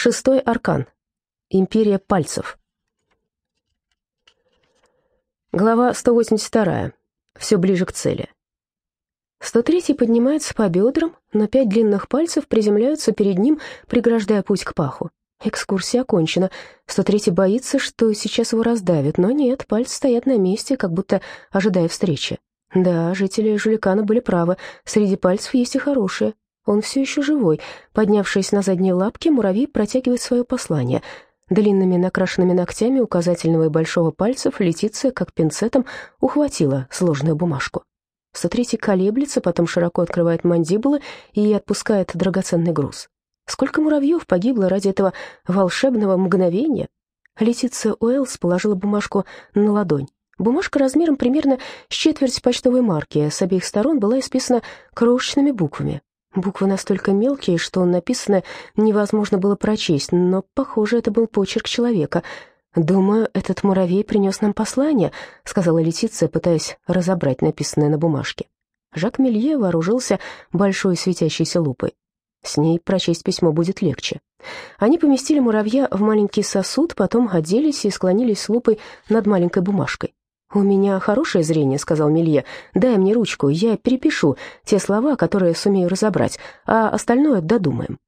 Шестой аркан. Империя пальцев. Глава 182. Все ближе к цели. 103 поднимается по бедрам, но пять длинных пальцев приземляются перед ним, преграждая путь к паху. Экскурсия окончена. 103 боится, что сейчас его раздавят, но нет, пальцы стоят на месте, как будто ожидая встречи. Да, жители Жуликана были правы, среди пальцев есть и хорошие. Он все еще живой. Поднявшись на задние лапки, муравей протягивает свое послание. Длинными накрашенными ногтями указательного и большого пальцев Летиция, как пинцетом, ухватила сложную бумажку. 103 колеблется, потом широко открывает мандибулы и отпускает драгоценный груз. Сколько муравьев погибло ради этого волшебного мгновения? Летиция Уэллс положила бумажку на ладонь. Бумажка размером примерно с четверть почтовой марки, с обеих сторон была исписана крошечными буквами. Буквы настолько мелкие, что написанное невозможно было прочесть, но, похоже, это был почерк человека. «Думаю, этот муравей принес нам послание», — сказала Летиция, пытаясь разобрать написанное на бумажке. Жак Мелье вооружился большой светящейся лупой. С ней прочесть письмо будет легче. Они поместили муравья в маленький сосуд, потом оделись и склонились с лупой над маленькой бумажкой. «У меня хорошее зрение», — сказал Мелье. «Дай мне ручку, я перепишу те слова, которые сумею разобрать, а остальное додумаем».